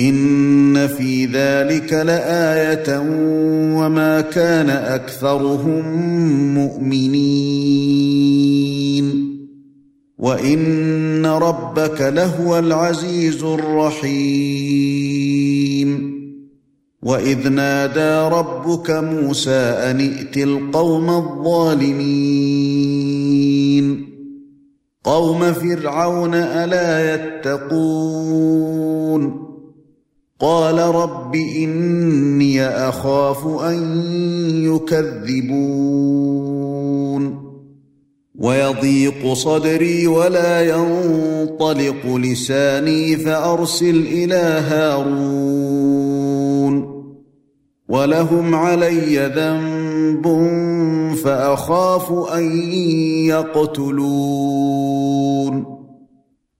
إن في ذلك لآية وما كان أكثرهم مؤمنين. وإن ربك لهو العزيز الرحيم. وإذ نادى ربك موسى أن ائت القوم الظالمين. قوم فرعون ألا يتقون؟ قال رب إني أخاف أن يكذبون. ويضيق صدري ولا ينطلق لساني فأرسل إلى هارون. ولهم علي ذنب فأخاف أن يقتلون.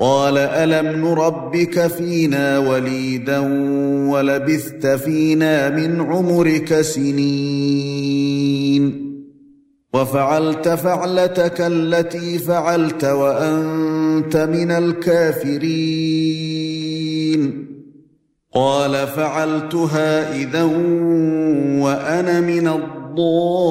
قال ألم نربك فينا وليدا ولبثت فينا من عمرك سنين وفعلت فعلتك التي فعلت وأنت من الكافرين قال فعلتها إذا وأنا من الضالين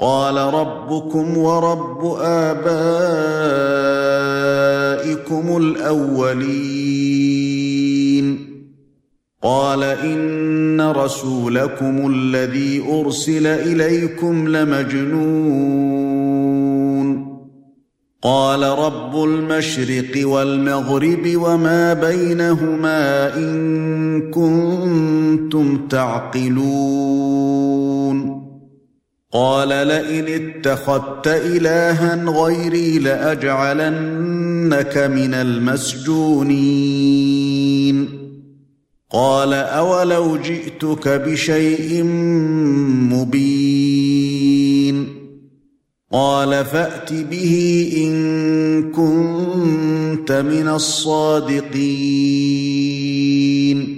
قال ربكم ورب آبائكم الأولين. قال إن رسولكم الذي أرسل إليكم لمجنون. قال رب المشرق والمغرب وما بينهما إن كنتم تعقلون. قال لئن اتخذت إلها غيري لأجعلنك من المسجونين. قال أولو جئتك بشيء مبين. قال فأت به إن كنت من الصادقين.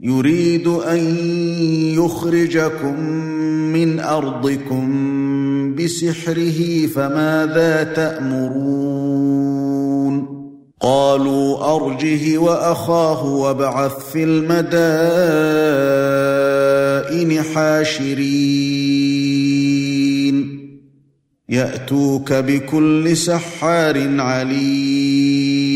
يريد أن يخرجكم من أرضكم بسحره فماذا تأمرون؟ قالوا أرجه وأخاه وابعث في المدائن حاشرين. يأتوك بكل سحار عليم.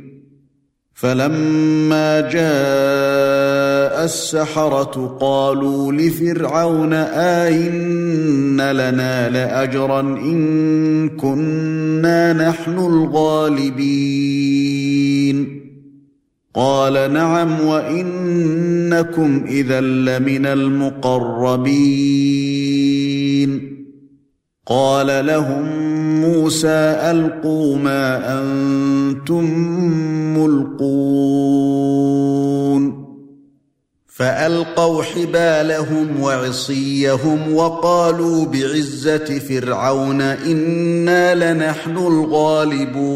فلما جاء السحرة قالوا لفرعون آئن لنا لأجرا إن كنا نحن الغالبين. قال نعم وإنكم إذا لمن المقربين. قال لهم موسى ألقوا ما أنتم ملقون. فألقوا حبالهم وعصيهم وقالوا بعزة فرعون إنا لنحن الغالبون.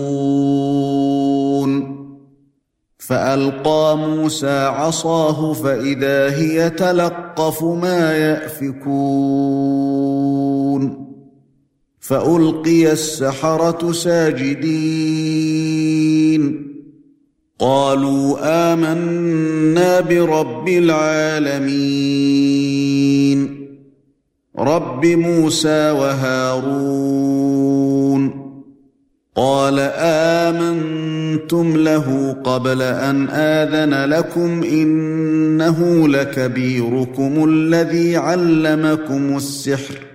فألقى موسى عصاه فإذا هي تلقف ما يأفكون. فألقي السحرة ساجدين. قالوا آمنا برب العالمين. رب موسى وهارون. قال آمنتم له قبل أن آذن لكم إنه لكبيركم الذي علمكم السحر.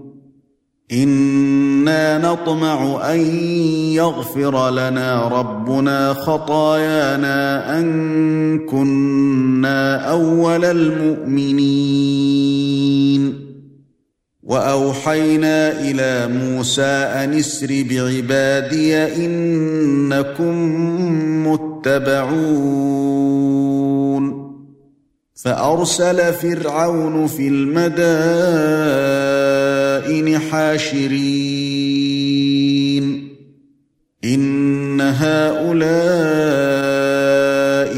أنا نطمع ان يغفر لنا ربنا خطايانا ان كنا اول المؤمنين واوحينا إلى موسى ان اسر بعبادي انكم متبعون فارسل فرعون في المدائن حاشرين. إن هؤلاء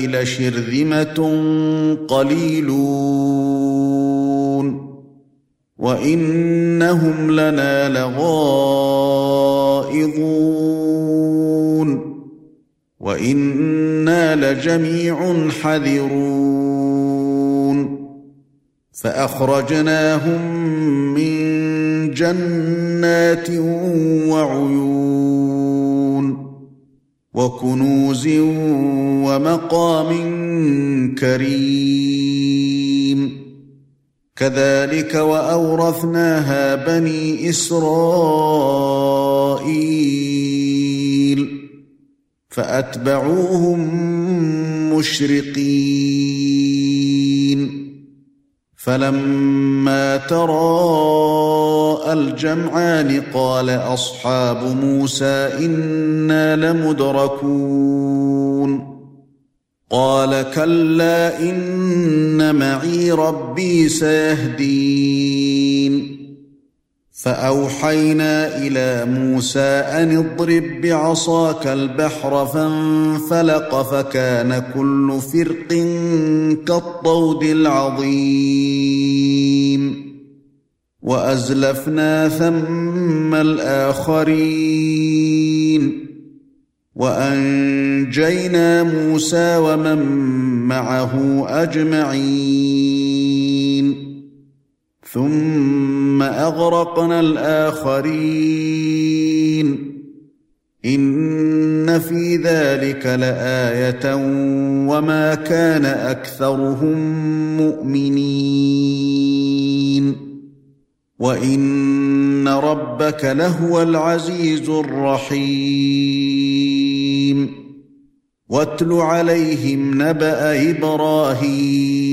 لشرذمة قليلون. وإنهم لنا لغائظون. وإنا لجميع حذرون. فأخرجناهم جنات وعيون وكنوز ومقام كريم. كذلك وأورثناها بني إسرائيل. فأتبعوهم مشرقين. فلما تراءى الجمعان قال أصحاب موسى إنا لمدركون. قال كلا إن معي ربي سيهدين. فأوحينا إلى موسى أن اضرب بعصاك البحر فانفلق فكان كل فرق كالطود العظيم. وأزلفنا ثم الآخرين. وأنجينا موسى ومن معه أجمعين. ثم أغرقنا الآخرين. إن في ذلك لآية وما كان أكثرهم مؤمنين. وإن ربك لهو العزيز الرحيم. واتل عليهم نبأ إبراهيم.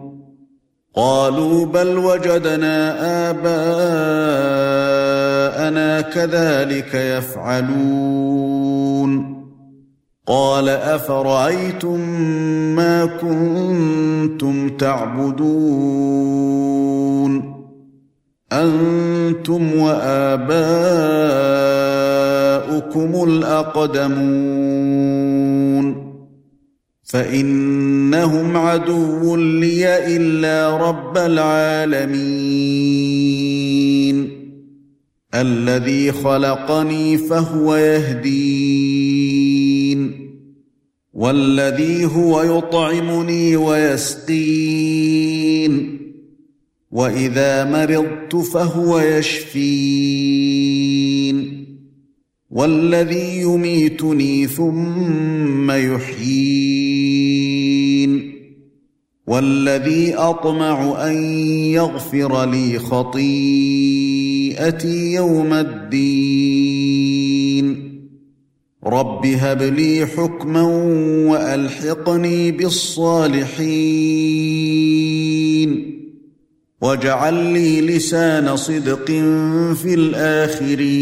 قالوا بل وجدنا آباءنا كذلك يفعلون. قال أفرأيتم ما كنتم تعبدون؟ أنتم وآباؤكم الأقدمون. فإنهم عدو لي إلا رب العالمين. الذي خلقني فهو يهدين. والذي هو يطعمني ويسقين. وإذا مرضت فهو يشفين. والذي يميتني ثم يحيين. والذي أطمع أن يغفر لي خطيئتي يوم الدين. رب هب لي حكما وألحقني بالصالحين. واجعل لي لسان صدق في الآخرين.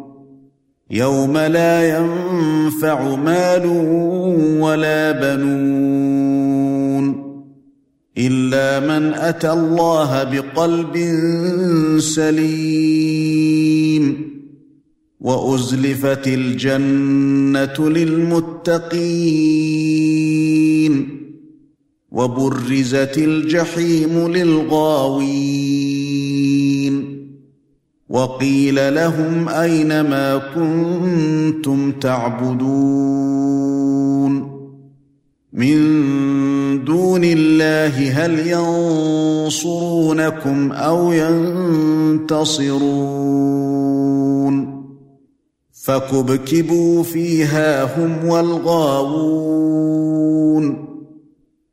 يوم لا ينفع مال ولا بنون إلا من أتى الله بقلب سليم وأزلفت الجنة للمتقين وبرزت الجحيم للغاوين وقيل لهم أين ما كنتم تعبدون من دون الله هل ينصرونكم أو ينتصرون فكبكبوا فيها هم والغاوون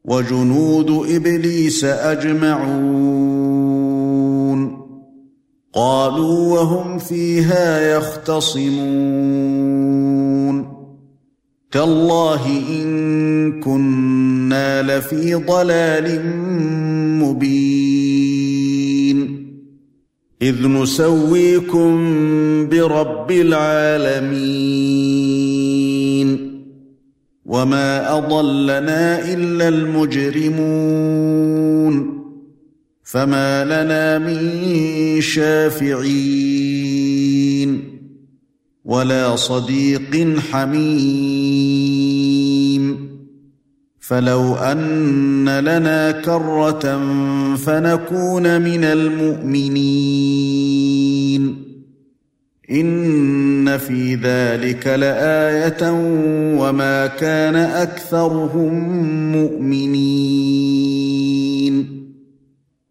وجنود إبليس أجمعون قالوا وهم فيها يختصمون. تالله إن كنا لفي ضلال مبين. إذ نسويكم برب العالمين. وما أضلنا إلا المجرمون. فما لنا من شافعين ولا صديق حميم فلو ان لنا كره فنكون من المؤمنين ان في ذلك لايه وما كان اكثرهم مؤمنين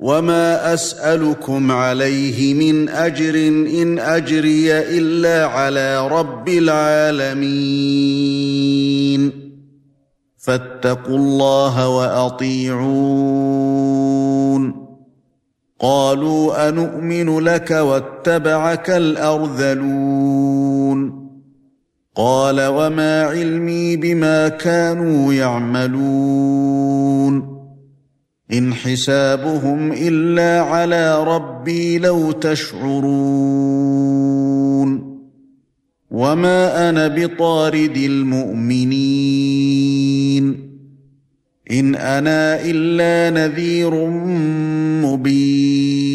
وما اسالكم عليه من اجر ان اجري الا على رب العالمين فاتقوا الله واطيعون قالوا انومن لك واتبعك الارذلون قال وما علمي بما كانوا يعملون إن حسابهم إلا على ربي لو تشعرون وما أنا بطارد المؤمنين إن أنا إلا نذير مبين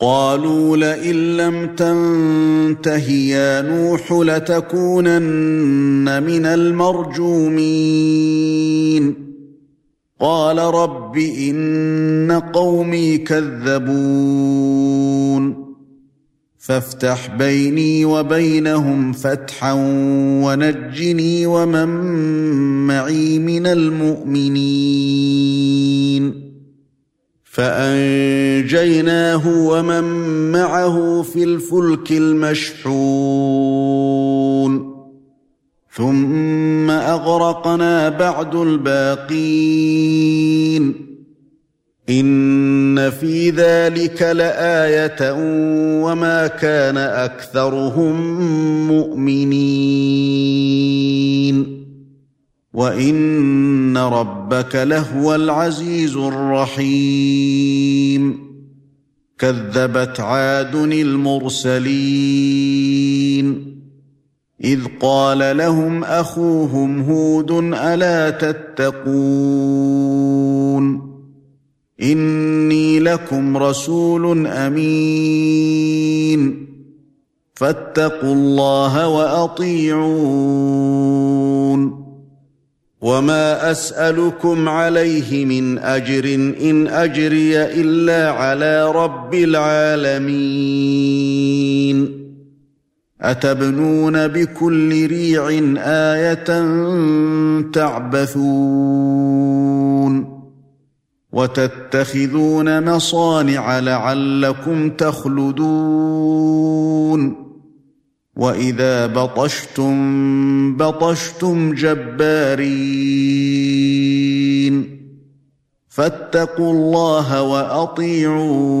قالوا لئن لم تنته يا نوح لتكونن من المرجومين قال رب إن قومي كذبون. فافتح بيني وبينهم فتحا ونجني ومن معي من المؤمنين. فأنجيناه ومن معه في الفلك المشحون. ثم أغرقنا بعد الباقين. إن في ذلك لآية وما كان أكثرهم مؤمنين. وإن ربك لهو العزيز الرحيم. كذبت عاد المرسلين. إذ قال لهم أخوهم هود ألا تتقون إني لكم رسول أمين فاتقوا الله وأطيعون وما أسألكم عليه من أجر إن أجري إلا على رب العالمين أتبنون بكل ريع آية تعبثون وتتخذون مصانع لعلكم تخلدون وإذا بطشتم بطشتم جبارين فاتقوا الله وأطيعون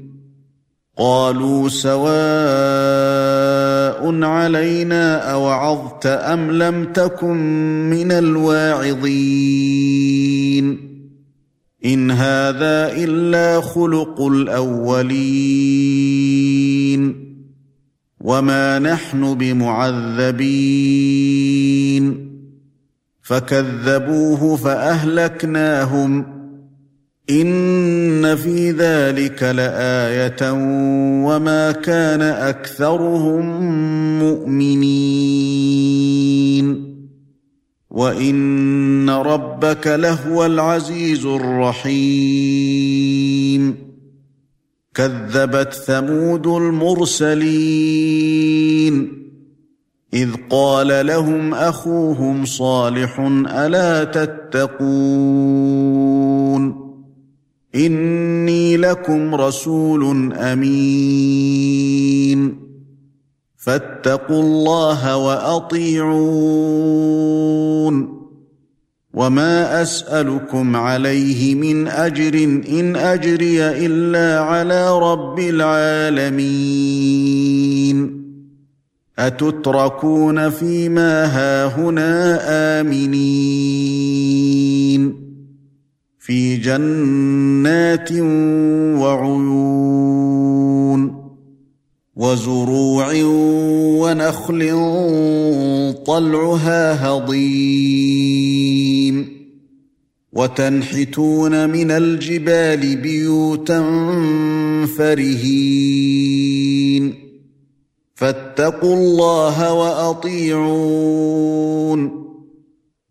قالوا سواء علينا أوعظت أم لم تكن من الواعظين. إن هذا إلا خلق الأولين. وما نحن بمعذبين. فكذبوه فأهلكناهم. ان في ذلك لايه وما كان اكثرهم مؤمنين وان ربك لهو العزيز الرحيم كذبت ثمود المرسلين اذ قال لهم اخوهم صالح الا تتقون إني لكم رسول أمين. فاتقوا الله وأطيعون. وما أسألكم عليه من أجر إن أجري إلا على رب العالمين. أتتركون فيما هاهنا آمنين. في جنات وعيون وزروع ونخل طلعها هضيم وتنحتون من الجبال بيوتا فرهين فاتقوا الله وأطيعون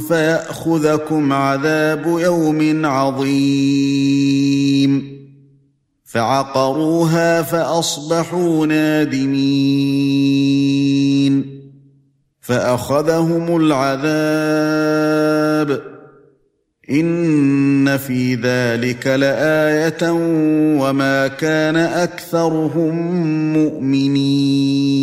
فياخذكم عذاب يوم عظيم فعقروها فاصبحوا نادمين فاخذهم العذاب ان في ذلك لايه وما كان اكثرهم مؤمنين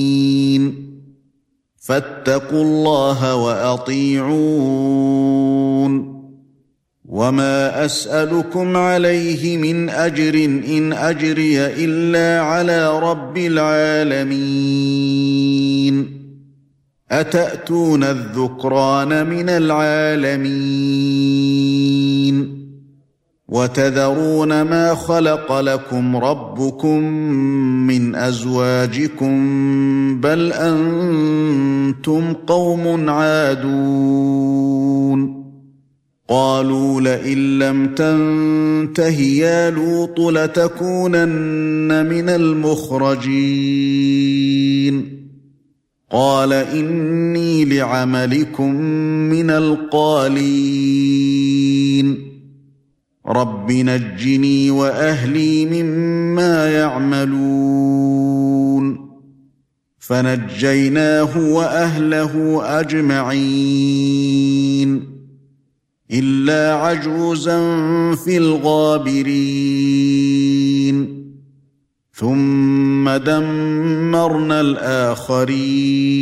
فاتقوا الله وأطيعون. وما أسألكم عليه من أجر إن أجري إلا على رب العالمين. أتأتون الذكران من العالمين؟ وتذرون ما خلق لكم ربكم من أزواجكم بل أنتم قوم عادون قالوا لئن لم تنته يا لوط لتكونن من المخرجين قال إني لعملكم من القالين رب نجني واهلي مما يعملون فنجيناه واهله اجمعين الا عجوزا في الغابرين ثم دمرنا الاخرين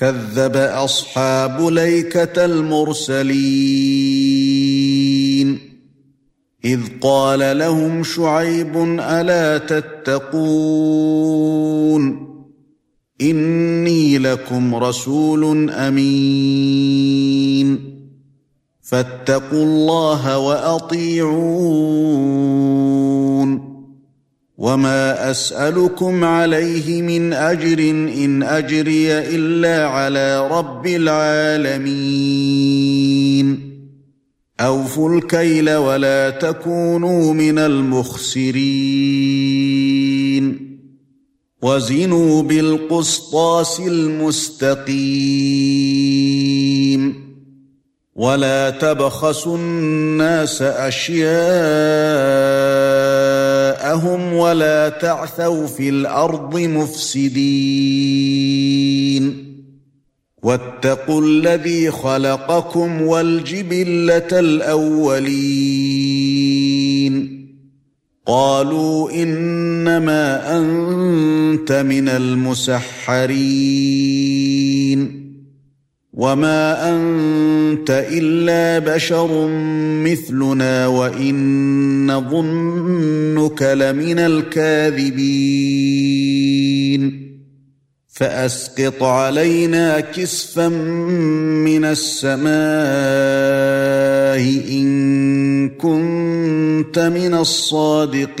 كذب أصحاب ليكة المرسلين. إذ قال لهم شعيب ألا تتقون؟ إني لكم رسول أمين. فاتقوا الله وأطيعون. وما اسالكم عليه من اجر ان اجري الا على رب العالمين اوفوا الكيل ولا تكونوا من المخسرين وزنوا بالقسطاس المستقيم ولا تبخسوا الناس اشياءهم ولا تعثوا في الأرض مفسدين واتقوا الذي خلقكم والجبله الاولين قالوا انما انت من المسحرين وما انت الا بشر مثلنا وان نظنك لمن الكاذبين فاسقط علينا كسفا من السماء ان كنت من الصادقين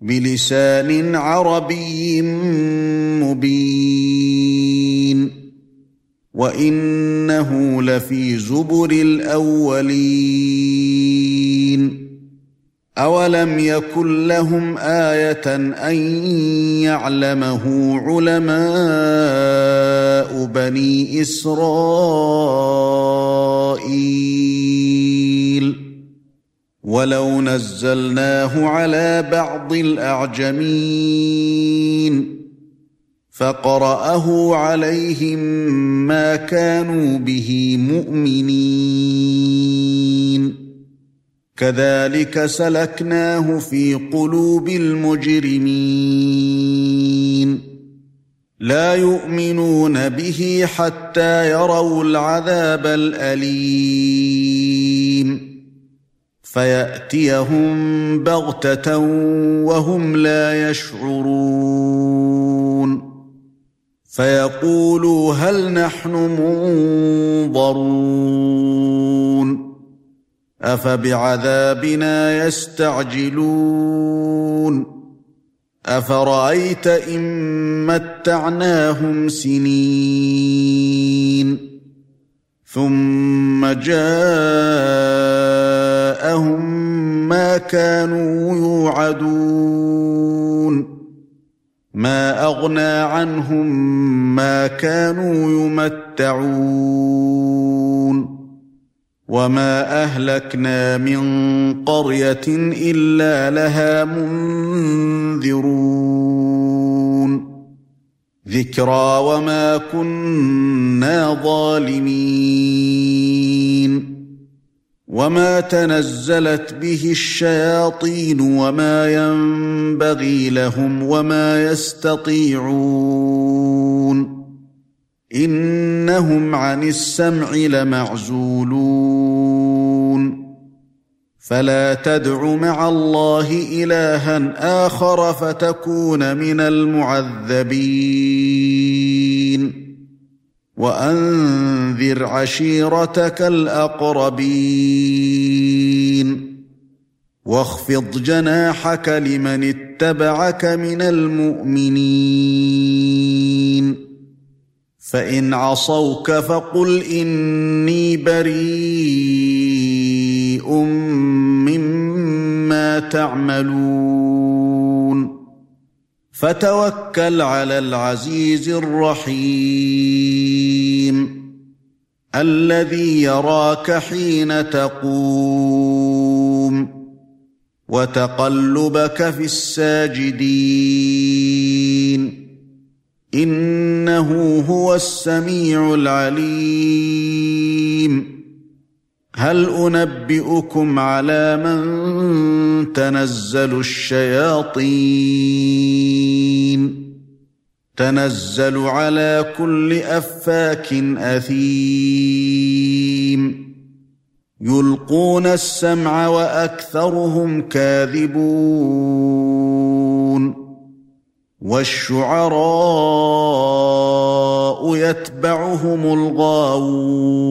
بلسان عربي مبين. وإنه لفي زبر الأولين. أولم يكن لهم آية أن يعلمه علماء بني إسرائيل؟ ولو نزلناه على بعض الاعجمين فقراه عليهم ما كانوا به مؤمنين كذلك سلكناه في قلوب المجرمين لا يؤمنون به حتى يروا العذاب الاليم فيأتيهم بغتة وهم لا يشعرون. فيقولوا هل نحن منظرون. أفبعذابنا يستعجلون. أفرأيت إن متعناهم سنين. ثم جاءهم ما كانوا يوعدون. ما أغنى عنهم ما كانوا يمتعون. وما أهلكنا من قرية إلا لها منذرون. ذكرى وما كنا ظالمين. وما تنزلت به الشياطين وما ينبغي لهم وما يستطيعون انهم عن السمع لمعزولون فلا تدع مع الله الها اخر فتكون من المعذبين وأنذر عشيرتك الأقربين. واخفض جناحك لمن اتبعك من المؤمنين. فإن عصوك فقل إني بريء مما تعملون. فتوكل على العزيز الرحيم الذي يراك حين تقوم وتقلبك في الساجدين إنه هو السميع العليم هل أنبئكم على من تنزل الشياطين تنزل على كل أفاك أثيم يلقون السمع وأكثرهم كاذبون والشعراء يتبعهم الغاوون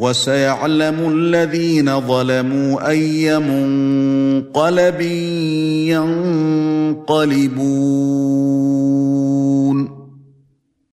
وسيعلم الذين ظلموا أي منقلب ينقلبون.